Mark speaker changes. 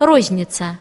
Speaker 1: розница